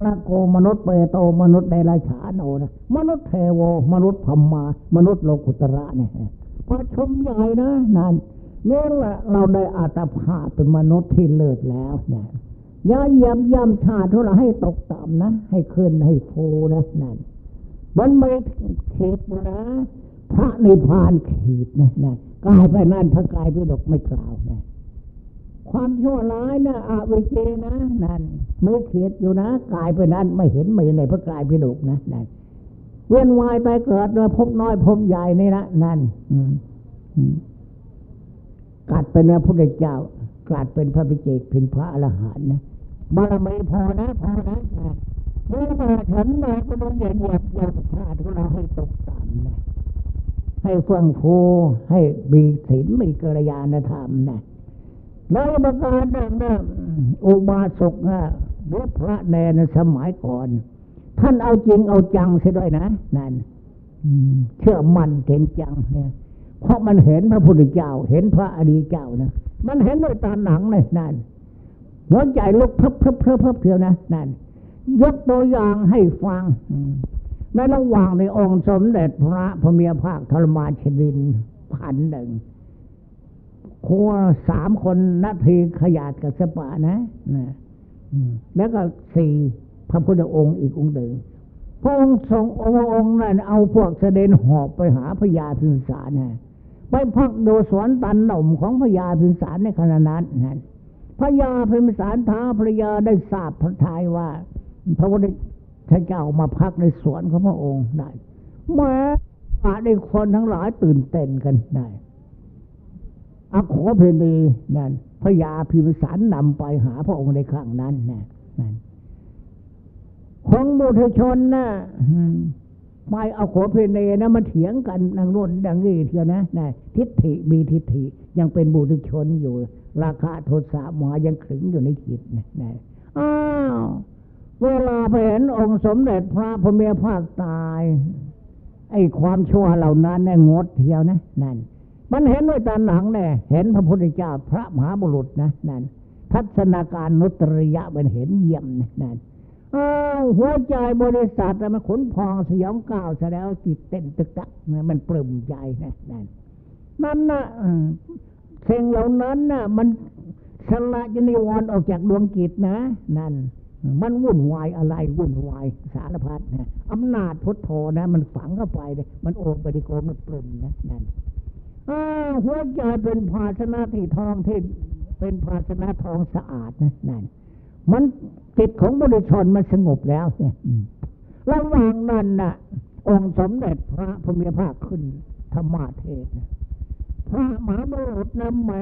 พระโกมนุษย์เปโตมนุษย์เดรัจฉานโอนะมนุษย์เทโวมนุษย์พมมามนุษย์โลกุตระเนี่ยประชุมใหญ่นะนั่นนี่แหละเราได้อัตภาพเป็นมนุษย์ที่เลิศแล้วเนี่ยอย่าเยี่ยมย่ำชาติทุเราให้ตกต่ำนะ ให้ขึ้นให้ฟูนะนั่นมันไม่ขีดนะ พระนิพพานขีดนะนะกายไปนั่นพระกายไปดกไม่กล่าวนะ ความชั่วร้ายนะอาวิเจนะนั่นมือเขียดอยู่นะกายไปนั้นไม่เห็นไม่เห็นในพระกายพิดกนะนั่นเวียนวายตายเกิดโดยพบน้อยพบใหญ่นี่นะนั่นกัดเป็นพระพุทธเจ้ากัดเป็นพระพิเจกเป็นพระอรหันต์นะบารมีพอนะพอนะเมื่อมาฉันมาก็ต้องเหยียบเหยียบเหยียบชาติของเราให้ตกต่ำนะให้เฟื่องฟูให้มีศีลมีกัลยาณธรรมนะ ในประการนั้นนะอุบาสกนะหรือพระแนนสมัยก่อน ท่านเอาจริงเอาจังเสียด้วยนะนั่นเชื่อมันเก่งจังเนี่ยเพราะมันเห็นพระพุทธเจ้า เห็นพระอดีเจ้านะมันเห็นด้วยตาหนังเลยนั่นหัวใจลุกพิบพิบเพิบเพิบเพียวนะนั่นยกตัวอย่างให้ฟังในระหว่างในองค์สมเด็จพระพเมียภาคธรมาชดินพันหนึ่ง ครัวสามคนนาทีขยาดกับสปานะนะแล้วก็สี่พระพุทธองค์อีกองค์หนึ่งพระองค์ทรงองค์องค์นั้นเอาพวกเสด็จหอบไปหาพญาพิมสารนะไปพักดูสวนตันหน่มของพญาพิมสารในขณะนั้นนั่นพญาพิมสารท้าพระยาได้ทราบพระทัยว่า พระพุทธเจ้ามาพักในสวนของพระองค์ได้แม้ได้คนทั้งหลายตื่นเต้นกันได้ อโคเพนีนั่นพญาพิมสารนำไปหาพระองค์ในครั้งนั้นนะนั่นของบุตรชนนะไปเอาโขเพเนนะมาเถียงกันนางนุ่นดังนี้เถอะนะนะทิฏฐิมีทิฏฐิยังเป็นบุตรชนอยู่ ราคาโทษะหมอยังขึงอยู่ในจิตนะนะอ้าวเวลาไปเห็นองค์สมเด็จพระพเมียภาคตาย ไอ้ความชั่วเหล่านั้นน่งดเที่ยวนะนั่น มันเห็นด้วยตาหนังเนี่ยเห็นพระพุทธเจ้าพระมหาบุรุษนะนั่นทัศนาการนุตริยะมันเห็นเยี่ยมนะนั่นหัวใจบริษัทมันขนพองสยองก้าวแสดงจิตเต้นตึกตักมันปลื้มใจนะนั่นนั่นนะสิ่งเหล่านั้นนะมันสละจนิวรณ์ออกจากดวงจิตนะ นั่น มันวุ่นวายอะไรวุ่นวายสารพัดนะอำนาจพุทโธนะ มันฝังเข้าไปเลยมันโอปฏิโกมันปลื้มนะนั่น หัวใจเป็นภาชนะที่ทองที่เป็นภาชนะทองสะอาดนะนั่นมันจิตของบุรุชนมันสงบแล้วเนี่ยระหว่างนั้นน่ะ องค์สมเด็จพระพุทธภาคขึ้นธรรมาเทศนะพระมหาบุรุษนำมา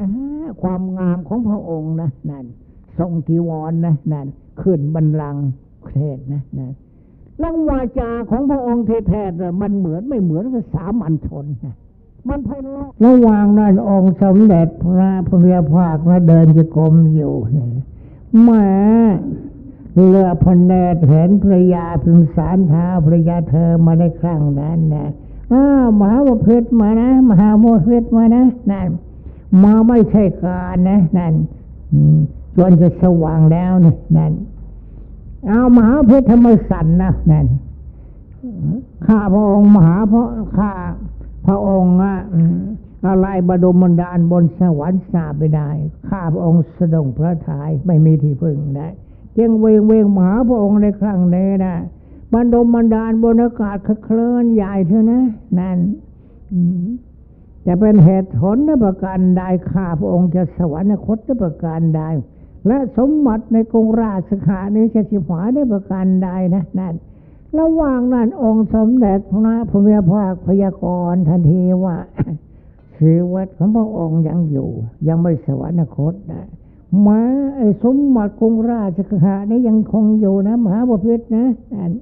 ความงามของพระองค์นะนั่นทรงทีวรนนะนั่นขึ้นบันลังเทศนะนั่นลังวาจาของพระองค์เทศมันเหมือนไม่เหมือนกับสามัญชนนะ มันไพเราะระหว่างนั้นองค์สมเด็จพระพุทธภาคนะเดินจะกรมอยู่นี่แม่เลือพนเนตเห็นพระยาพึงสารท้าพระยาเธอมาในครั้งนั้นนะอ้ามหาวพิษมานะมหาโมเพิษมานะนั่นมาไม่ใช่การนะนั่นจนจะสว่างแล้วนี่นั่นเอามหาเพชรธรรมสันนะนั่นข้าพระองค์มหาเพราะข้า พระองค์อะอะไรบดมบันดาลบนสวรรค์สาไปได้ ข้าพระองค์สดงพระทายไม่มีที่พึ่งได้จึงเวงเวงมหาพระองค์ในครั้งนี้นะบรรดมบันดาลบนอากาศเคลื่อนใหญ่เท่านะ นั่นจะเป็นเหตุผลนประการใดข้าพระองค์จะสวรรคตนประการใดและสมบัติในกรุงราชขานี้จะสิหาได้ประการใดนะนั่น ระหว่างนั้นองค์สมเด็จพระพุทธภาคพยากรณ์ทันทีว่าชีวิตของพระองค์ยังอยู่ ยังไม่สวรรคตนะมาไอ้สมบัติกรุงราชกานี้ยังคงอยู่นะ มหาบพิตรนะนั่น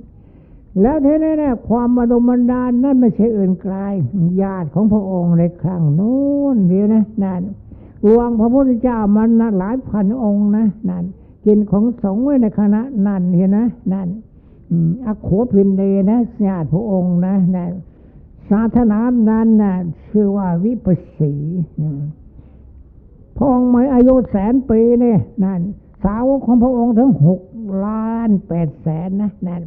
แล้วทีนี้นะความมาดมันดาลนั่นไม่ใช่อื่นไกลญาติของพระองค์ในครั้งโน้นเดียวนะนั่นรวงพระพุทธเจ้ามันนะหลายพันองค์นะนั่นกินของสงฆ์ไว้ในคณะนั่นเห็นนะนั่น อโคพินเดนะญาติพระองค์นะนะศาสนานั้นนะชื่อว่าวิปัสสีพระองค์ไม่อายุแสนปีเนี่ยนั่นสาวของพระองค์ถึงหกล้านแปดแสนนะนั่น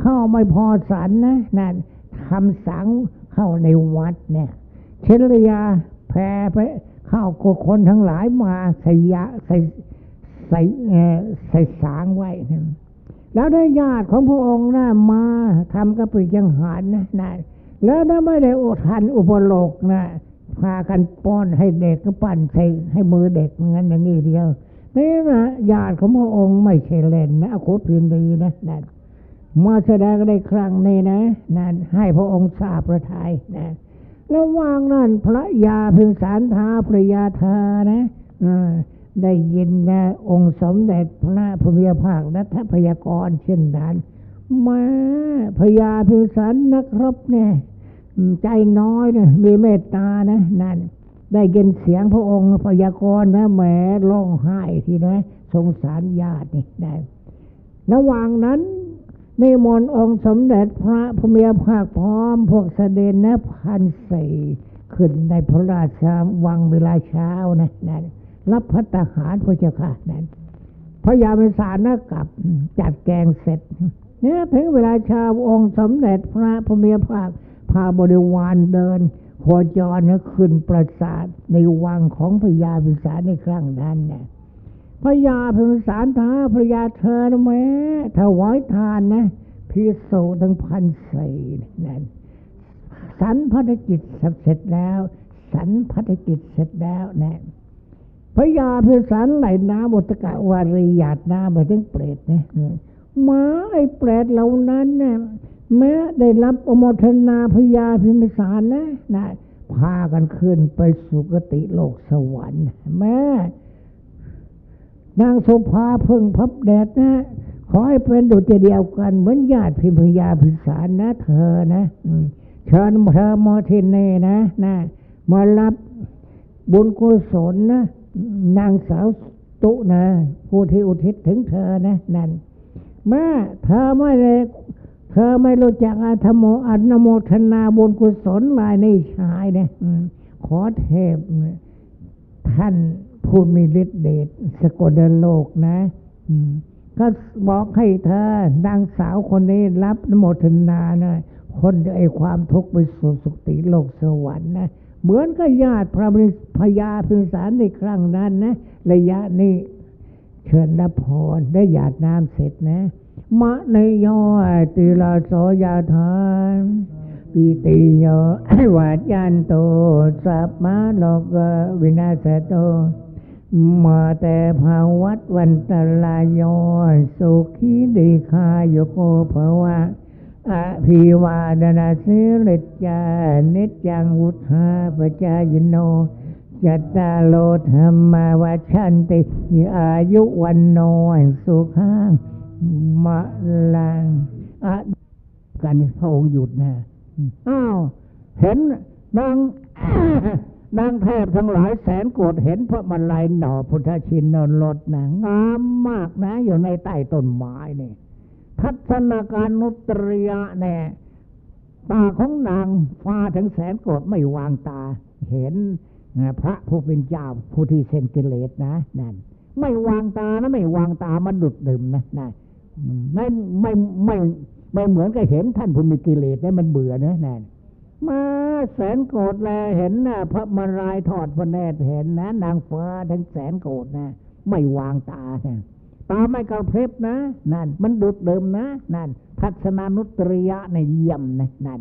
เข้าไม่พอสันนะนั่นทำสังเข้าในวัดเนี่ยเชลยาแพ้ไปเข้ากคนทั้งหลายมาใส่ยาใส่ใส่ใส่สางไว้นะ แล้วได้ญาติของพระองค์นะมาทำกระปิยังหารนะนะแล้วถ้าไม่ได้อุทันอุปโลกนะพากันป้อนให้เด็กก็ปั่นใส่ให้มือเด็กงั้นอย่างนี้เดียวนี่นะญาติของพระองค์ไม่ใช่เล่นนะโคตรพินดีนะนั่นมาแสดงได้ครั้งนี้นะนั่นให้พระองค์ทราบประทายนะแล้ววางนั่นพระยาพึงสารทาพระยาธานะ ได้ยินนะองค์สมเด็จพระพุทธภาคนัทพยากรเช่นนั้นมาพญาพิสันนักรบเนี่ยใจน้อยนี่ยมีเมตตานะนั่นได้ยินเสียงพระองค์พยากรนะแหมร้องไห้ทีนะสงสารญาตินี่ได้ระหว่างนั้นในมนองค์สมเด็จพระพุทธภาคพร้อม พวกเสด็จนะพันสี่ขึ้นในพระราชวังเวลาเช้านะนั่น รับพัฒหารพระเจ้าค่ะนั้นพระยาเมสานะกลับจัดแกงเสร็จเนี่ยถึงเวลาชาวองค์สมเด็จพระพเมียภาคพาบริวารเดินโคจรนะขึ้นประสาทในวังของพญาพิสารในครั้งนั้นเนี่ยพญาพิสารท้าพญาเธอนะแม่ถวายทานนะพิโสทั้งพันสี่นั่นสันพัฒจิตเสร็จแล้ว สันพัฒจิตเสร็จแล้วนะ พญาพิสารไหลน้ำบตกะวารีหยาดน้ำไปถึงเปรตเนี่ยมาไอ้เปรตเหล่านั้นเนี่ยแม้ได้รับอมทนาพญาพิมสารนะนะพากันขึ้นไปสุคติโลกสวรรค์แม่นางสุภาพึ่งพับแดดนะขอให้เป็นดุจเดียวกัน เหมือนญาติพิมพยาพิสารนะ เธอนะเชิญเธอมอทินเนนะนะมารับบุญกุศลนะ นางสาวตุนะผู้ที่อุทิศถึงเธอนะนั่นแม่เธอไม่ได้เธอไม่รู้จักอาธโมอันโมทนาบุญกุศลลายในชายเนี่ยขอเทพท่านผู้มีฤทธิ์เดชสกลโลกนะก็บอกให้เธอนางสาวคนนี้รับนโมทนานะคนไอความทุกข์ไปสู่สุคติโลกสวรรค์นะ เหมือนกับญาติพระพญาพิมสารในครั้งนั้นนะ ระยะนี้เชิญรับพรได้หยาดน้ำเสร็จนะ มะในยอติลาโสยาทานปิติโยวาจันโตสัพมาโลกวินาศโตมาแต่ภาวัตวันตลายโยสุขีดีคาโยโกภวะ อภิวาดนาสิริจานิจังวุธาปจายโนจัตตาโลธรรมาวัชันติ อายุวันโนสุขังมะลังอะกันพระองค์หยุดนะอ้าวเห็นนางนางแทบทั้งหลายแสนโกรธเห็นพระมลายหน่อพุทธชินนรถนะงามมากนะ อยู่ในใต้ต้นไม้นี่ ทัศนาการนุตริยะแน่ตาของนางฟ้าถึงแสนโกรธไม่วางตา เห็นพระผู้เป็นเจ้าผู้ที่เซนกิเลสนะนั่นไม่วางตานะไม่วางตามันดุดดื่มนะนั่นไม่ไม่ไม่ไม่เหมือนกับเห็นท่านผู้มีกิเลสนะมันเบื่อนะนั่นมาแสนโกรธแลเห็นนะพระมารายทอดพระเนตรเห็นนะ นางฟ้าทั้งแสนโกรธนะ ไม่วางตานะ ตาไม่กระพริบนะ นั่น มันดุดเดิมนะ นั่น ทัศนานุตริยะในเยี่ยมนะนั่น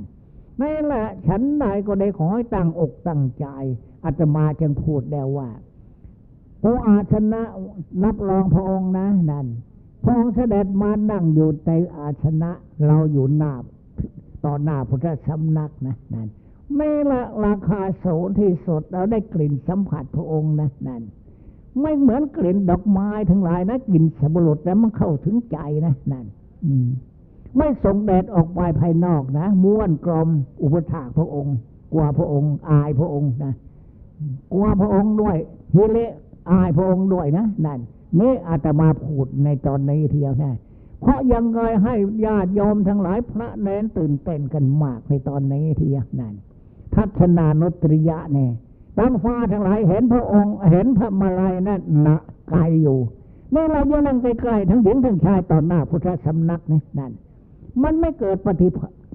นี่แหละฉันใดก็ได้ขอให้ตั้งอกตั้งใจอาตมาจึงพูดแล้วว่าพระอาชนะนับรองพระองค์นะนั่นพระองค์เสด็จมานั่งอยู่ในอาชนะเราอยู่หน้าต่อหน้าพุทธสำนักนะนั่นไม่ละราคาสูงที่สุดเราได้กลิ่นสัมผัสพระองค์นะนั่น ไม่เหมือนกลิ่นดอกไม้ทั้งหลายนะกลิ่นสมุรแล้วมันเข้าถึงใจนะนั่นไม่ส่งแดดออกไปภายนอกนะม้วนกลมอุปถากพระองค์ กลัวพระองค์ อายพระองค์นะกลัวพระองค์ด้วยฮิเลอายพระองค์ด้วยนะนั่นนี่อาตมาพูดในตอนนี้เทียวนะเพราะยังไงให้ญาติโยมทั้งหลายพระเน้นตื่นเต้นกันมากในตอนนี้เทียวนั่นทัศนานุตริยะเนี่ย ตั้งฟ้าทั้งหลายเห็นพระองค์เห็นพระมาลัยนั่นนะไกลอยู่นี่เราจะนั่งใกล้ๆทั้งหญิงทั้งชายต่อหน้าพุทธสำนักนี่นั่น มันไม่เกิดปฏิ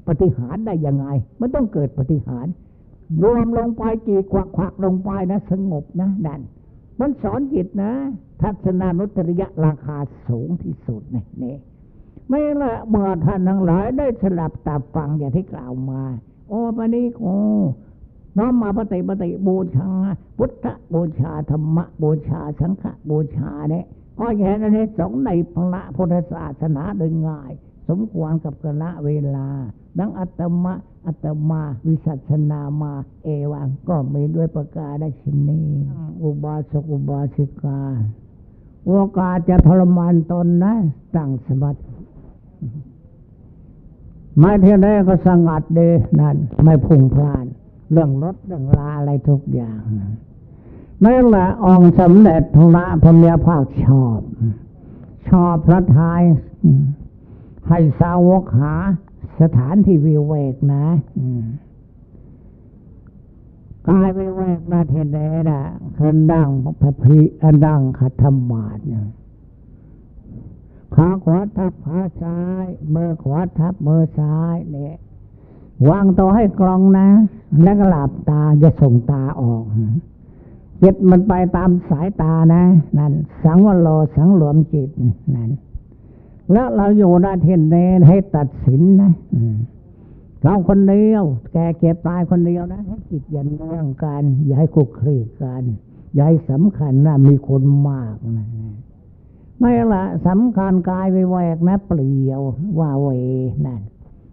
ปฏิหารได้ยังไง มันต้องเกิดปฏิหาร รวมลงไปจีกวักควักลงไปนะ สงบนะนั่นมันสอนจิตนะ ทัศนานุตริยะราคาสูงที่สุดนี่นี่ไม่ละเมื่อท่านทั้งหลายได้สลับตาฟังอย่างที่กล่าวมา โอ้ปณิโก น้อมมาปฏิปฏิบูชา พุทธบูชาธรรมบูชาสังฆบูชาเนี่ยก็แย่นั้นสองในพระพุทธศาสนาโดยง่าย สมควรกับกละเวลา ดังอัตมะอัตมาวิสัชนามาเอวังก็มีด้วยประกาศชนีอุบาสกอุบาสิกาโอกาสจะทรมานตนนะตั้งสมาธิไม่เที่ยงได้ก็สงัดเดนั่น ไม่พุ่งพลาน เรื่องรถเรื่องลาอะไรทุกอย่างนั่นแหละองค์สำเร็จพระพมียภาคชอบ ชอบพระทายให้สาวกหา สถานที่วิเวกนะกายวิเวกนะเทนเดนะคันดังพระพีอันดังขัดธรรมาดขาขวาทับขาซ้ายมือขวาทับมือซ้ายเนี่ย วางตัวให้กลองนะ แล้วก็หลับตาจะส่งตาออกจิตมันไปตามสายตานะ นั่น สังวโรสังหลวมจิตนั่นแล้วเราอยู่หน้าเทนเนให้ตัดสินนะเราคนเดียว แกเก็บตายคนเดียวนะให้จิตยันเรื่องกัน อย่าให้คุกคีกันอย่าให้สำคัญนะมีคนมากนะไม่ละสำคัญกายไปแวกนะ เปลี่ยวว่าเวนั่น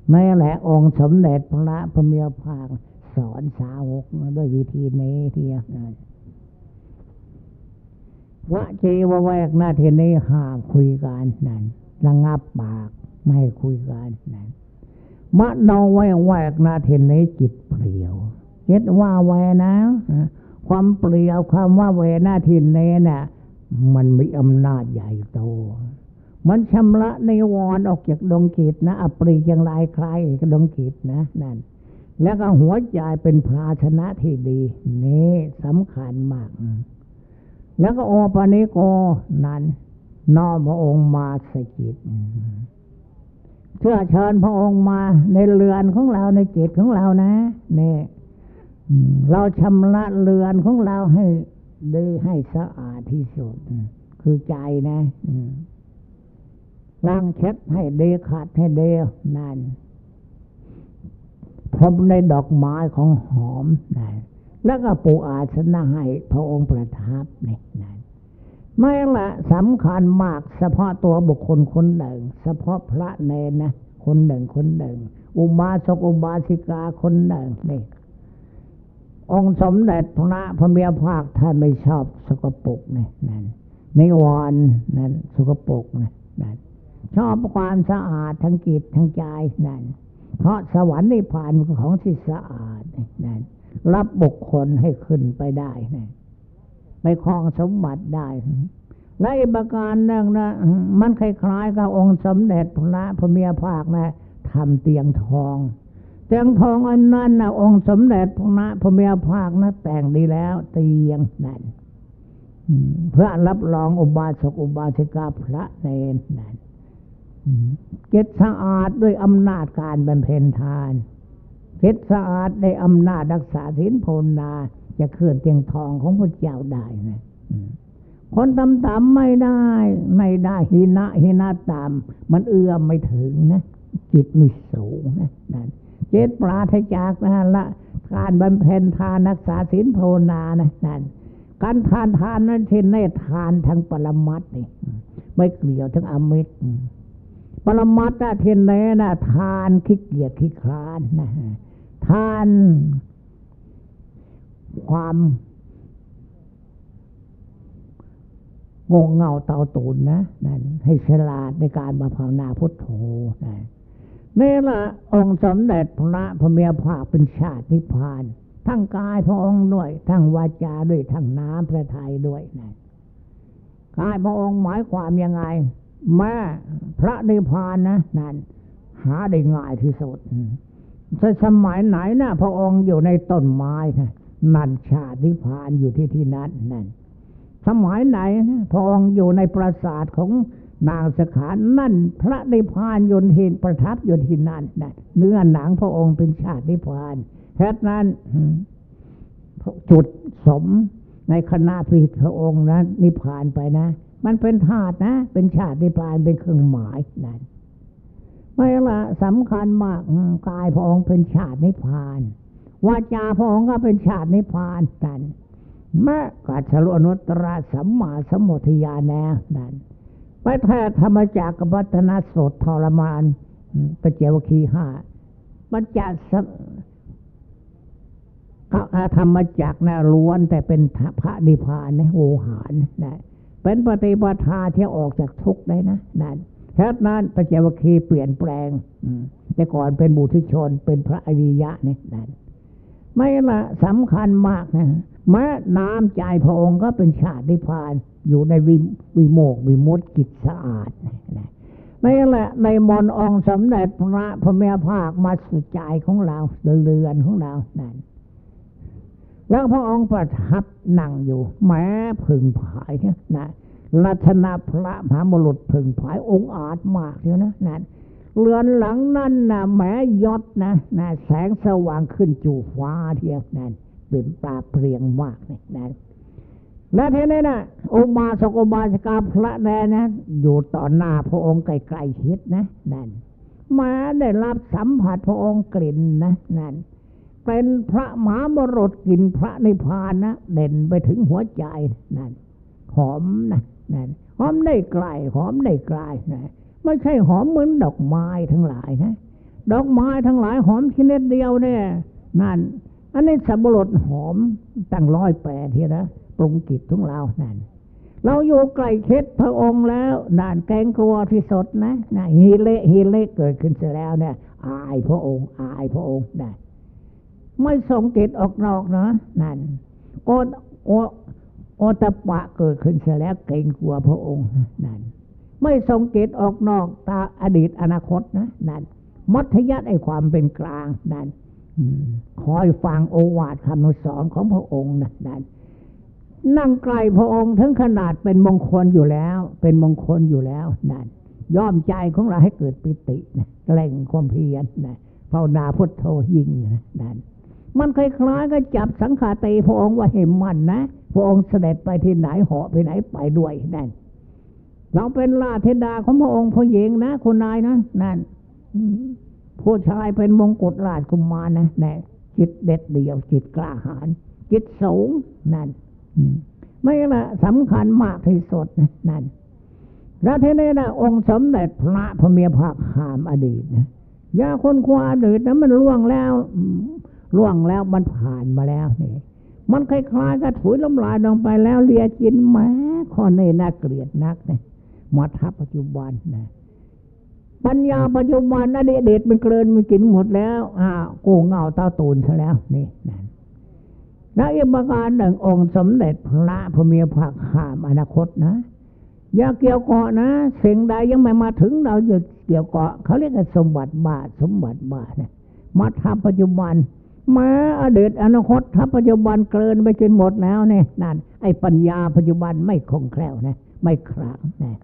ไม่แหละองค์สมเด็จพระพมีภาคสอนสาวกด้วยวิธีนี้ที่นั่นวะเจวแวกหน้าเทนี้ห้ามคุยกันนั่นระงับปากไม่คุยกันนั่นมะนองแวกแวกหน้าเทนี้จิตเปลี่ยวเจ็ดว่าแวนะความเปลี่ยวความว่าแวหน้าทินเนน่ะมันมีอำนาจใหญ่โต มันชำระในวรออกจากดวงจิตนะอปรีอย่างไรใครกับดวงจิตนะนั่นแล้วก็หัวใจเป็นภาชนะที่ดี นี่สำคัญมาก แล้วก็โอปนิโกนั้นน้อมพระองค์มาสกิดเชื่อเชิญพระองค์มาในเรือนของเราในจิตของเรานะเนี่ยเราชำระเรือนของเราให้ดีให้สะอาดที่สุด คือใจนะ ล้างเช็ดให้เดขัดให้เดนั่นพรมในดอกไม้ของหอมนั่นแล้วก็ปูอาสนะให้พระองค์ประทับนี่นั่นไม่ละสำคัญมากเฉพาะตัวบุคคลคนหนึ่งเฉพาะพระเนนนะคนหนึ่งคนหนึ่ง อุบาสกอุบาสิกาคนหนึ่งนี่องค์สมเด็จพระพระเมียภาคท่านไม่ชอบสกปรกนี่นั่นในวันนั่นสกปรกนะนั่น ชอบความสะอาดทั้งจิตทั้งใจนั่น เพราะสวรรค์นิพพานของที่สะอาดนั่นรับบุคคลให้ขึ้นไปได้นะไปครองสมบัติได้และอีกประการหนึ่งนะมันคล้ายๆกับองค์สมเด็จพระพระเมียภาคนะทำเตียงทอง เตียงทองอันนั้นนะองค์สมเด็จพระพระเมียภาคนะแต่งดีแล้ว เตียงนั่นเพื่อรับรองอุบาสกอุบาสิกาพระเนนนั่น เก็ดสะอาดด้วยอำนาจการบำเพ็ญทานเพชรสะอาดได้อำนาจรักษาศีลภาวนาจะเคลื่อนเตียงทองของพระเจ้าได้นะคนต่ำๆไม่ได้ ไม่ได้หินะหินะตามมันเอื้อมไม่ถึงนะ จิตไมีสูงนะนั่นเจตปราศจากนะละการบำเพ็ญทานรักษาศีลภาวนานะนั่นการทานทานนั้นเช่นในทานทางปรมัตนี่ไม่เกี่ยวทั้งอมิตร ปรมัตถ์เทนเนนะทานขี้เกียจขี้คลานนะทาน ความงงเงาเตาตูนนะนั่นให้ฉลาดในการมาภาวนาพุทโธนะนี่ละองค์สมเด็จพระพระเมียภาคเป็นชาตินิพพาน ทั้งกายพระองค์ด้วย ทั้งวาจาด้วยทั้งน้ำพระทัยด้วยนะกายพระองค์หมายความยังไง แม่พระนิพพานนะนั่นหาได้ง่ายที่สุดถ้าสมัยไหนนะพระองค์อยู่ในต้นไม้นะนั่นชาตินิพานอยู่ที่ที่นั้นนั่นสมัยไหนพระองค์อยู่ในปราสาทของนางสขานั่น พระนิพพานยนเห็นประทับยนที่นั่นนั่นเนื้อหนังพระองค์เป็นชาตินิพพานแค่นั้นจุดสมในคณะพิพระองค์นั้นนิพพานไปนะ มันเป็นธาตุนะ เป็นชาตินิพพานเป็นเครื่องหมายนั่นไม่ละสำคัญมากกายพองเป็นชาตินิพานวาจาพองก็เป็นชาตินิพานนั่นม้กัจฉรุนุตระสัมมาสมุทยาแนวนั่นไปแท้ธรรมจักรบัตนาสดทรมานปเจวคีห้าปัญจธรรมจักรนะล้วนแต่เป็นพระนิพพานนะโอหารนะ เป็นปฏิปทาที่ออกจากทุกข์ได้นะนั่นแค่นั้นปเจวคีเปลี่ยนแปลงแต่ก่อนเป็นบุตรชนเป็นพระอริยะนี่นั่นไม่ละสำคัญมากนะแม้น้ำใจพระองค์ก็เป็นชาติพาน อยู่ในวิวโมกวิมุตติกิจสะอาดนะนี่แหละในมนองสำเร็จพระพระเมียภาคมาสุใจของเราเรือนของเรานั่น แล้วพระองค์ประทับนั่งอยู่ แม้พึงผายเนี่ยนะลัชนาพระมหามรุษพึงผายองค์อาจมากเดียวนะนั่นเรือนหลังนั้นนะแม้ยศนะนะแสงสว่างขึ้นจู่ฟ้าเทียบนั่นเป็นปราเปรียงมากนี่นั่นและทีนี้นะอุมาสกบาสกาพระแดนะ อยู่ต่อหน้าพระองค์ไกลๆชิดนะนั่นมาได้รับสัมผัสพระองค์กลิ่นนะนั่น เป็นพระมหามรดกินพระในพานนะเด่นไปถึงหัวใจนั่นหอมนะนั่นหอมได้ไกลหอมได้ไกลนะไม่ใช่หอมเหมือนดอกไม้ทั้งหลายนะ ดอกไม้ทั้งหลายหอมชนิดเดียวเนี่ยนั่น อันนี้สับปะรดหอมตั้งร้อยแปดทีนะปรุงกิจทุงเรานั่นเราอยู่ใกล้เค็ดพระองค์แล้วนั่นแกงกลัวที่สดนะนะฮีเละฮีเละเกิดขึ้นเสียแล้วเนี่ยอายพระองค์ อายพระองค์ได้ ไม่ส่งจิตออกนอกเนาะนั่นโอโอโอตปะเกิดขึ้นเสียแล้วเกรงกลัวพระองค์นั่นไม่ทรงเกตออกนอกตาอดีตอนาคตนะนั่นมัธยัติไอความเป็นกลางนั่นคอยฟังโอวาทคำสอนของพระองค์นะนั่นนั่งไกลพระองค์ถึงขนาดเป็นมงคลอยู่แล้ว เป็นมงคลอยู่แล้วนั่นย่อมใจของเราให้เกิดปิตินะแกล่งความเพียรนะภาวนาพุทโธยิ่งนะนั่น มันคล้ายๆก็จับสังขาตีพระองค์ว่าเห็นมันนะ พระองค์เสด็จไปที่ไหนเหาะไปไหนไปด้วยนั่น เราเป็นราชดาของพระองค์พระหญิงนะคุณนายนะนั่นผู้ชายเป็นมงกุฎราชกุมารนะแน่จิตเด็ดเดี่ยวจิตกล้าหาญจิตสูงนั่นไม่ละสำคัญมากที่สุดนะนั่นแล้วทีนี้นะองค์สมเด็จพระพระเมียภาคหามอดีตนะยาคนควาอดีตนะมันล่วงแล้ว ล่วงแล้วมันผ่านมาแล้วนี่มันคล้ายๆกับถุยล้มลายลงไปแล้วเลียจินแม้ข้อนี้น่าเกลียดนักเนี่ยมาทับปัจจุบันนะปัญญาปัจจุบันอดีตเดชมันเกินมันกินหมดแล้วอ่าโกงเงาเต้าตูนซะแล้วนี่นั่นและอีกประการหนึ่งองค์สมเด็จพระพมีผักหามอนาคตนะ อย่าเกี่ยวเกาะนะสิ่งใดยังไม่มาถึงเราจะเกี่ยวเกาะเขาเรียกสมบัติบาทสมบัติบาทนะมาทำปัจจุบัน มาอดีตอนาคตถ้าปัจจุบันเกินไปกินหมดแล้วเนี่ยนั่นไอ้ปัญญาปัจจุบันไม่คงแคล่วนะไม่ครางนะ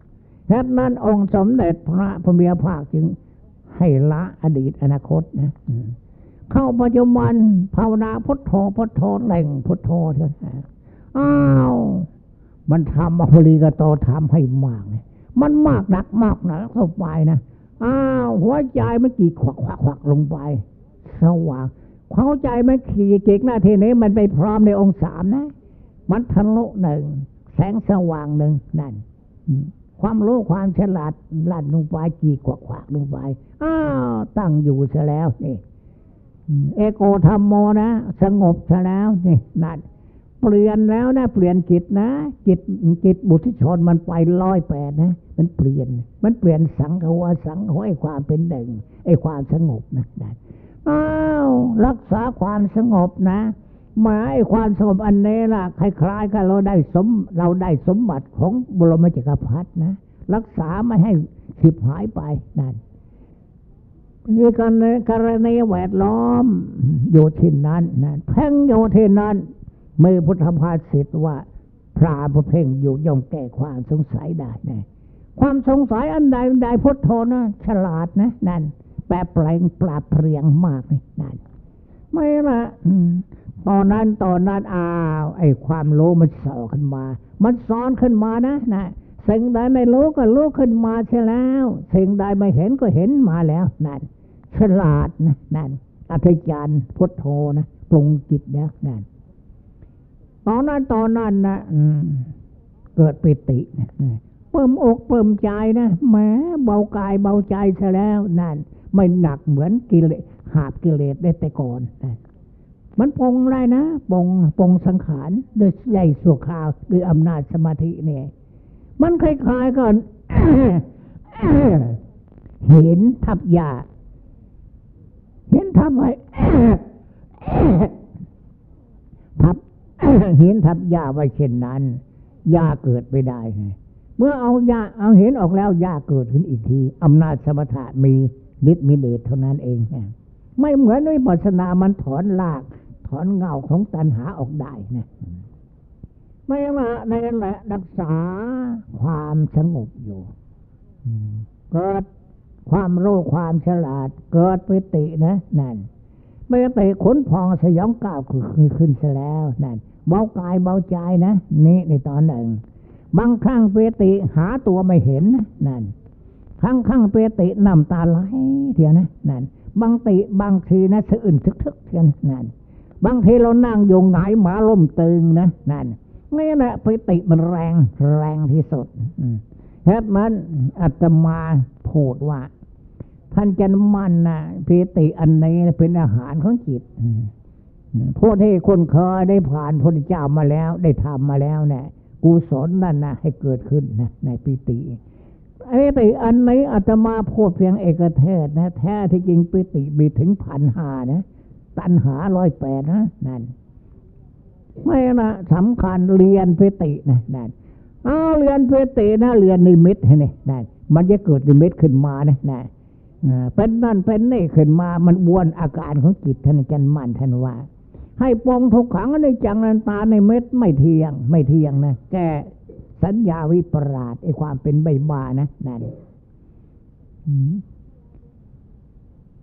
แค่นั้นองค์สมเด็จพระพมีภาคจึงให้ละอดีตอนาคตนะเข้าปัจจุบันภาวนาพุทโธพุทโธแหล่งพุทโธเท่านั้นอ้าวมันทำอภรีกโตทำให้มากเลยมันมากหนักมากหนักเข้าไปนะอ้าวหัวใจมันกี่ขวักขวักขวักลงไปสว่าง เข้าใจมันขี่เก่งหน้าทีนี้มันไปพร้อมในองค์สามนะ มันทะลุหนึ่งแสงสว่างหนึ่งนั่นความรู้ความฉลาดลั่นลงไปจีกวักขวากลงไปอ้าวตั้งอยู่เสียแล้วนี่ เอโกธรรมโมนะสงบเสียแล้วนี่นั่นเปลี่ยนแล้วนะ เปลี่ยนจิตนะจิตจิตบุตรชนมันไปร้อยแปดนะ มันเปลี่ยน มันเปลี่ยนสังขวาสังขวาไอ้ความเป็นหนึ่งไอ้ความสงบนะนั่น อ้าวรักษาความสงบนะหมายความสงบอันนี้ล่ะคล้ายๆกับเราได้สมเราได้สมบัติของบรมจักรพรรดินะ รักษาไม่ให้สิบหายไปนั่นมีการกรณีแวดล้อมอยู่ที่นั้นนั่นแพ่งอยู่ที่นั้นมือพุทธภาษิตว่า พระประเพ่งอยู่ย่อมแก้ความสงสัยได้นะความสงสัยอันใดอันใดพุทโธนะฉลาดนะนั่น แปลแปลงปราเปรียงมากนี่นั่นไม่ละตอนนั้นตอนนั้นอ้าวไอ้ความรู้มันสอขึ้นมา มันซ้อนขึ้นมานะนะสิ่งใดไม่รู้ก็รู้ขึ้นมาใช่แล้ว สิ่งใดไม่เห็นก็เห็นมาแล้วนั่นฉลาดนะนั่นอัธยานพุทโธนะปรุงจิตแล้วนั่นตอนนั้นตอนนั้นนะเกิดปิตินะเปิ่มอกเปิ่มใจนะแหมเบากายเบาใจซะแล้วนั่น ไม่หนักเหมือนกิเลสหาบกิเลสได้แต่ก่อนมันปงอะไรนะปงปงสังขารโดยใหญ่สุขาวด้วยอำนาจสมาธิเนี่ย มันคล้ายๆกันเห็นทับยาเห็นทับไว้ทับเห็นทับยาไว้เช่นนั้นยาเกิดไม่ได้ไงเมื่อเอายาเอาเห็นออกแล้วยาเกิดขึ้นอีกทีอำนาจสมถะมี ฤทธิ์มีเดชเท่านั้นเองนะไม่เหมือนวิปัสสนามันถอนลาก ถอนเงาของตัณหาออกได้นะไม่ละในแหละรักษาความสงบอยู่เกิดความรู้ความฉลาด เกิดปิตินะนั่นไม่ไปขนพองสยองก้าวคือขึ้นซะแล้วนั่นเบากายเบาใจนะ นี่ในตอนหนึ่ง บางครั้งเปติหาตัวไม่เห็นนะนั่น ครั้งครั้งเปติน้ำตาไหลเทียนะนั่นบางติบางทีนะสะอื่นทึกทึกเทียนนั่นบางทีเรานั่งโยงหงายหมาล่มตึงนะนั่นนี่แหละเปติมันแรงแรงที่สุดเหตุนั้นอาตมาพูดว่า ท่านจะมันนะเปติอันนี้เป็นอาหารของจิตพูดให้คนเคยได้ผ่านพระเจ้ามาแล้ว ได้ทำมาแล้วเนี่ยกุศลนั่นนะให้เกิดขึ้นนะในปิติ ไอ้ติอันไหนอาตมาพูดเพียงเอกเทศนะ แท้ที่จริงปิติมีถึงพันหานะ ตันหาร้อยแปดนะนั่น ไม่นะสำคัญเรียนปิตินะนั่นเอาเรียนปิตินะเรียนนิมิตให้นี่นั่นมันจะเกิดนิมิตขึ้นมานะนั่นเป็นนั่นเป็นนี่ขึ้นมามันบวนอาการของจิตท่านจันมันท่านว่า ให้ปองทุกขังในจังนันตาในเม็ดไม่เทียง ไม่เทียงนะแก สัญญาวิปราชไอความเป็นใบบานะนั่น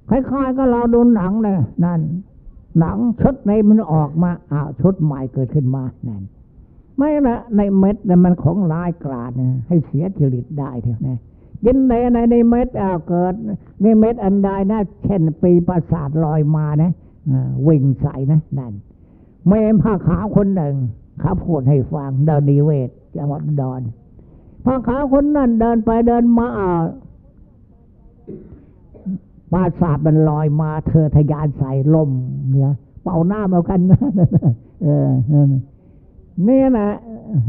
คล้ายๆก็เราดูหนังเลยนั่น หนังชุดในมันออกมาอ้าวชุดใหม่เกิดขึ้นมานั่นไม่ละในเม็ดนมันของลายกราดนะให้เสียจริตได้เถอะนะยินในในในเม็ดอ้าวเกิดในเม็ดอันใดนะเช่นปีประสาทลอยมานะวิ่งใส่นะนั่นแม่ผ้าขาวคนหนึ่งเขาพูดให้ฟังเดินดีเวท จังหวัดดอนผ้าขาคนนั้นเดินไปเดินมาอ่าปราสาทมันลอยมา เธอทยานใส่ลมเนี่ย เป่าหน้าเอากันนะเออนี่นะ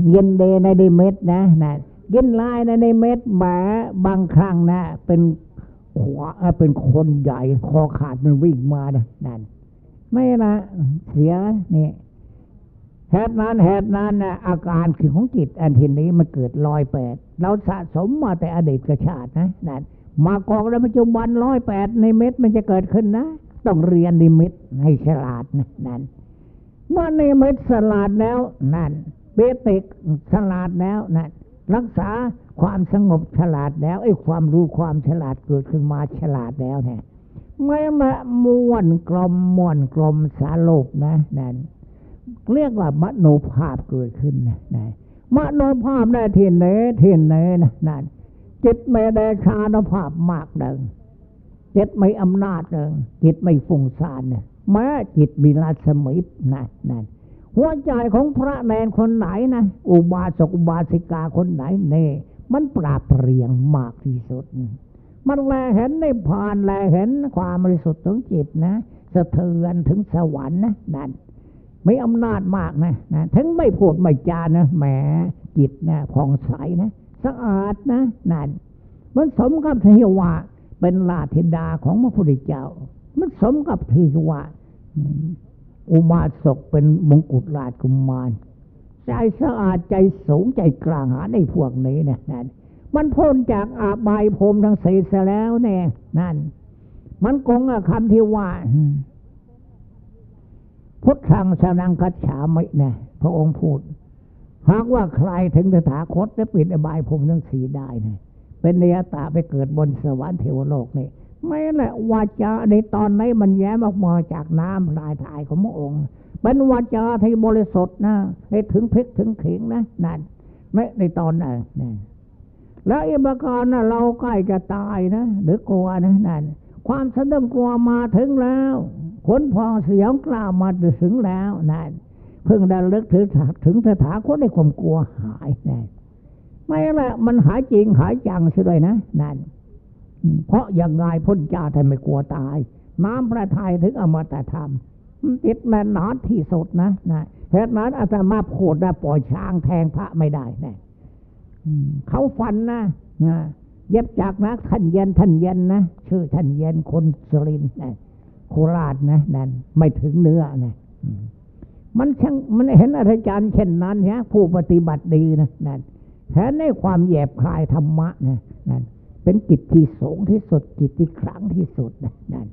เย็นเดในดิเม็ดนะนะยินลายในในเม็ดแหมบางครั้งนะ เป็นขวาเป็นคนใหญ่ คอขาดมันวิ่งมานะนั่นไม่ละเสียนี่ เหตุนั้นเหตุนั้นนะอาการคือของจิตอันทีนี้มันเกิดลอยแปดเราสะสมมาแต่อดีตกระชาตินะนั่นมากองแล้วปัจจุบันร้อยแปดในเม็ดมันจะเกิดขึ้นนะ ต้องเรียนในเม็ดให้ฉลาดนะนั่นเมื่อในเม็ดฉลาดแล้วนั่นเบติกฉลาดแล้วนั่นรักษาความสงบฉลาดแล้วไอ้ความรู้ความฉลาดเกิดขึ้นมาฉลาดแล้วเนี่ยไม่มาม้วนกลมม้วนกลมสาลบนะนั่น เรียกว่ามโนภาพเกิดขึ้นนะมโนภาพได้ทียนเนเทียนเนนะนั่นจิตไม่ได้ชาณภาพมากเดิงจิตไม่อำนาจเดิงจิตไม่ฟุ้งซ่านเนี่ยแม้จิตมีราชมินะนั่นหัวใจของพระแนนคนไหนนะอุบาสกอุบาสิกาคนไหนเน่มันปราบเปรียงมากที่สุด มันแลเห็นในผ่านแลเห็นความบริสุทธิ์ของจิตนะ สะเทือนถึงสวรรค์นะนั่น ไม่อำนาจมากนะนะถึงไม่พูดไม่จานะแหมจิตนะผ่องใสนะสะอาดนะนั่นมันสมกับเทว่าเป็นราธิดาของพระพุทธเจ้า มันสมกับเทว่าอุมาศกเป็นมงกุฎราชกุมารใจสะอาดใจสูงใจกลางหาในพวกนี้นะนั่นมันพ้นจากอาบายพรมทั้งสี่แล้วแน่นั่น มันกงคำที่ว่า พุทธังสนังคัจฉามิเนี่ยพระองค์พูด หากว่าใครถึงสถาคตและปิดอบายภูมิทั้งสีได้นะเป็นเนยตาไปเกิดบนสวรรค์เทวโลกนี่ไม่แหละวาจาในตอนนี้มันแย้มออกมาจากน้ำลายถ่ายของพระองค์เป็นวาจาที่บริสุทธิ์นะให้ถึงพริกถึงขิงนะนั่นไม่ในตอนนั้นนั่นแล้วอิบการนะเราใกล้จะตายนะ หรือกลัวนะนั่นความสะดุ้งกลัวมาถึงแล้ว ขนพองเสียงกล้ามาถึงแล้วนั่นเพิ่งได้เลิกถึงถึงสถาคตในความกลัวหายนั่นไม่ละมันหายจริงหายจังเสียด้วยนะนั่นเพราะอย่างไงพ้นจ้าท่านไม่กลัวตาย น้ำพระทัยถึงอมตะธรรมติดแน่นหนที่สุดนะนะเหตุนั้นอาตมาพูดนะปล่อยช้างแทงพระไม่ได้นะเขาฟันนะนะเย็บจากนะท่านเย็นท่านเย็นนะชื่อท่านเย็นคนสุรินนะ โคราชนะนั่นไม่ถึงเนื้อนะมันช่างมันเห็นอาจารย์เช่นนั้นเนี่ยผู้ปฏิบัติดีนะนั่นเห็นในความแยบคลายธรรมะนะนั่นเป็นกิจที่สูงที่สุดกิจที่ครั้งที่สุดนะนั่น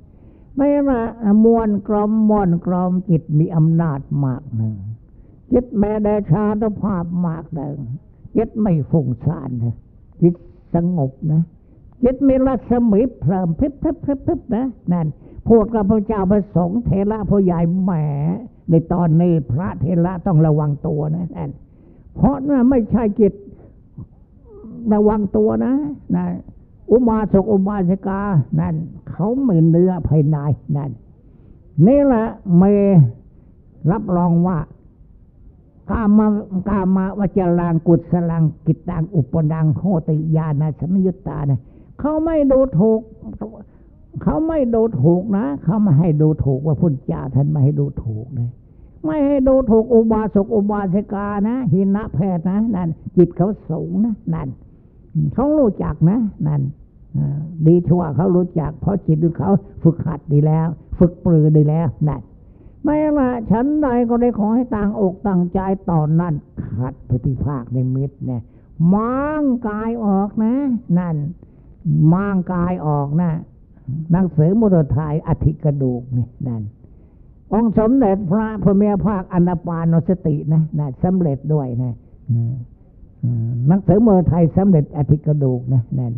ไม่มามวนกรมมวนกรมจิตมีอำนาจมากหนึ่งจิตแม่ได้ชาตภาพมากหนึ่งจิตไม่ฟุ้งซ่านนะจิตสงบนะจิตมีรัศมีเพิ่มพิบพิบพิบพิบนะนั่น พูดกับพระเจ้าประสงค์เทระผู้ใหญ่แหมในตอนนี้พระเทระต้องระวังตัวนะนั่นเพราะนั่นไม่ใช่จิตระวังตัวนะนะอุมาสกอุบาสิกา นั่น เขาไม่เนื้อภายในนั่นนี่แหละเมรับรองว่ากามากามาวจรังกุศลังกิตตังอุปดังโหติยานะสมยุตตาเนี่ยเขาไม่ดูถูก เขาไม่ดูถูกนะ เขาไม่ให้ดูถูกว่าพุทธเจ้าท่านไม่ให้ดูถูกเลยไม่ให้ดูถูกอุบาสกอุบาสิกานะหินะแพทย์นะนั่นจิตเขาสูงนะนั่นเขารู้จักนะนั่นดีชั่วเขารู้จัก เพราะจิตของเขาฝึกหัดดีแล้ว ฝึกปลือดีแล้วนั่นไม่ละฉันใดก็ได้ขอให้ต่างอกต่างใจตอนนั้นขัดปฏิภาคในมิตรเนี่ยมางกายออกนะ นั่นมางกายออกนะ หนังสือมุตทายอธิกระดูกนี่นั่นองสมเด็จพระพระเมียภาคอนาปานสตินะนะสำเร็จด้วยนะหนังสือมือไทยสำเร็จอธิกระดูกนะนั่น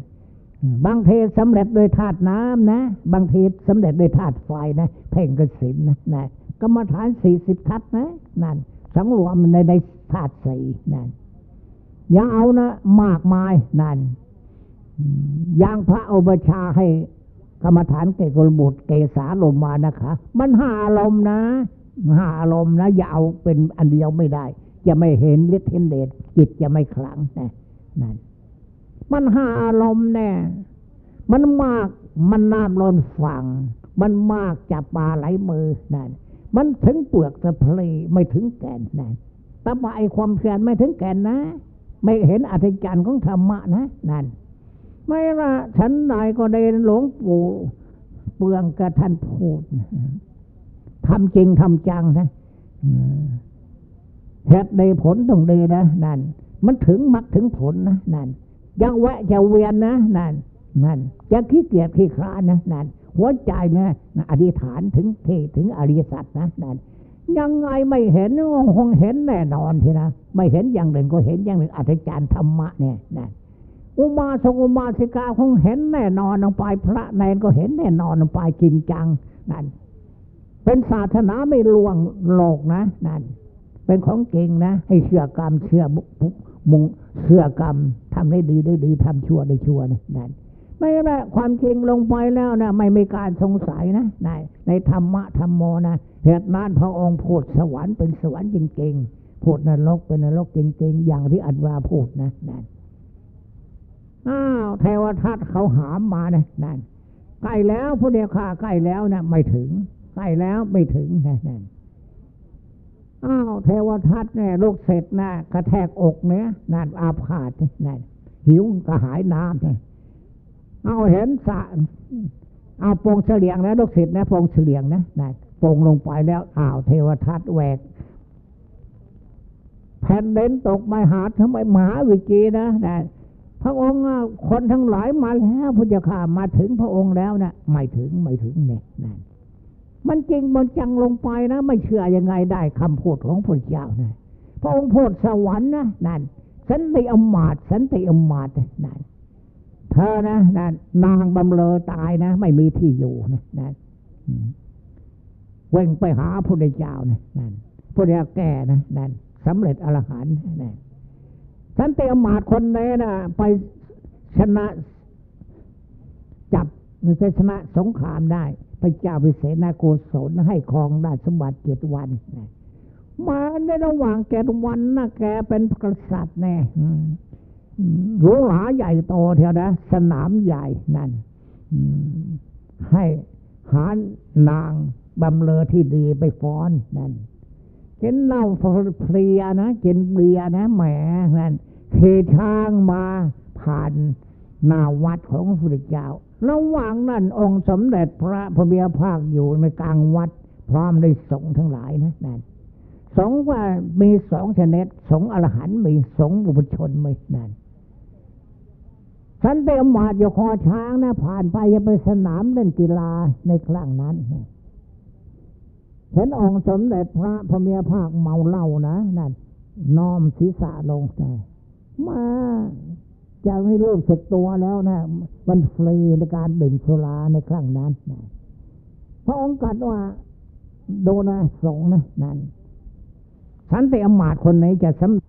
บางทีสำเร็จโดยธาตุน้ำนะ บางทีสำเร็จโดยธาตุไฟนะ เพ่งกสินนะนะกรรมฐานสี่สิบทัศนะนั่นสังรวมในในธาตุสี่นั่นอย่าเอานะ มากมายนั่นอย่างพระอุปชาให้ กรรมฐานเกกลบุตรเกสาลมมานะคะ มันหาอารมณ์นะหาอารมณ์นะอย่าเอาเป็นอันเดียวไม่ได้ จะไม่เห็นฤทธิ์เห็นเดชจิตจะไม่คลังนะนั่นมันหาอารมณ์แน่มันมากมันน้ำล้นฝั่ง มันมากจับปลาไหลมือนั่นมันถึงเปลือกสะเพลไม่ถึงแก่นนั่นแต่ว่าไอความเพียรไม่ถึงแก่นนะ ไม่เห็นอัตจารย์ของธรรมะนะนั่น ไม่ละฉันใดก็ได้หลวงปู่เปลืองกระทันพูดทำจริงทำจังนะเหตุใดผลต้องดีนะนั่นมันถึงมักถึงผลนะนั่นยังแวะจะเวียนนะนั่นนั่นจะขี้เกียจขี้คร้านนะนั่นหัวใจนะอธิษฐานถึงเทถึงอริยสัจนะนั่นยังไงไม่เห็นคงเห็นแน่นอนทีนะไม่เห็นอย่างหนึ่งก็เห็นอย่างหนึ่งอัจฉริธรรมะเนี่ยนั่น อุมาสกุมาสิกาคงเห็นแน่นอนลงไป พระแนนก็เห็นแน่นอนลงไปจริงจังนั่นเป็นศาสนาไม่ลวงโลกนะนั่นเป็นของเก่งนะ ให้เชื่อกรรมเชื่อมุงเชื่อกรรมทำได้ดีได้ดีทำชั่วได้ชั่วนะนั่นไม่ละความจริงลงไปแล้วนะไม่มีการสงสัยนะในในธรรมะธรรมโมนะเหตุนั้นพระองค์พูดสวรรค์เป็นสวรรค์จริงๆพูดนรกเป็นนรกจริงๆ อย่างที่อัตวาพูดนะนั่น อ้าวเทวทัตเขาหามมานะนั่นใกล้แล้วผู้เดียวข่าใกล้แล้วนะไม่ถึงใกล้แล้วไม่ถึงนะนั่นอ้าวเทวทัตเนี่ยลูกเสร็จนะกระแทกอกเนี่ยนั่นอาพาธนั่นหิวกระหายน้ำเนี่ยเอาเห็นสะเอาปงเฉลียงนะลูกศิษย์นะปงเฉลียงนะนะปงลงไปแล้วอ้าวเทวทัตแหวกแผ่นเดินตกมาหาทำไมหมาวิจีนะนะ พระองค์คนทั้งหลายมาแล้วพุทธข้ามาถึงพระองค์แล้วนะไม่ถึงไม่ถึงเนี่ยนั่นมันจริงมันจังลงไปนะ ไม่เชื่อยังไงได้คำพูดของพระเจ้านะพระองค์พธิสวรรค์นะนั่นสันติอมาตสันติอมาตนั่นเธอนะนั่นนางบำเลอตายนะ ไม่มีที่อยู่นะนั่นเว่งไปหาพระพุทธเจ้านะนั่นพระเจ้าแก่นะนั่นสำเร็จอรหันต์นั่น สันติอำมาตคนนี้นะไปชนะจับมันจะชนะสงครามได้ พระเจ้าวิเศษนาโกศลให้ครองราชสมบัติเจ็ดวันนะมาในระหว่างแกดวันนะแกเป็นกษัตริย์แน่หรูหราใหญ่โตเทียวนะ สนามใหญ่นั่นให้หานางบำเลอที่ดีไปฟ้อนนั่นกินเหล้าเพลียนะกินเบียนะแหมนั่น ขี่ช้างมาผ่านหน้าวัดของพระพุทธเจ้า ระหว่างนั้นองค์สมเด็จพระพเมียภาคอยู่ในกลางวัด พร้อมด้วยสงฆ์ทั้งหลายนะนั่นสงฆ์ว่ามีสองชนิดสงฆ์อรหันต์มีสงฆ์บุพชนมีนั่นฉันเตอมาดอยู่คอช้างนะผ่านไปจะไปสนามเล่นกีฬาในครั้งนั้นเห็นองค์สมเด็จพระพเมียภาคเมาเหล้านะนั่นน้อมศีรษะลงใส่ มาจะไม่รู้สึกตัวแล้วนะ มันฟรีในการดื่มสุราในครั้งนั้นนะพระองค์กัดว่าโดนะสงนะนั่นสันติอมาตคนไหนจะสำ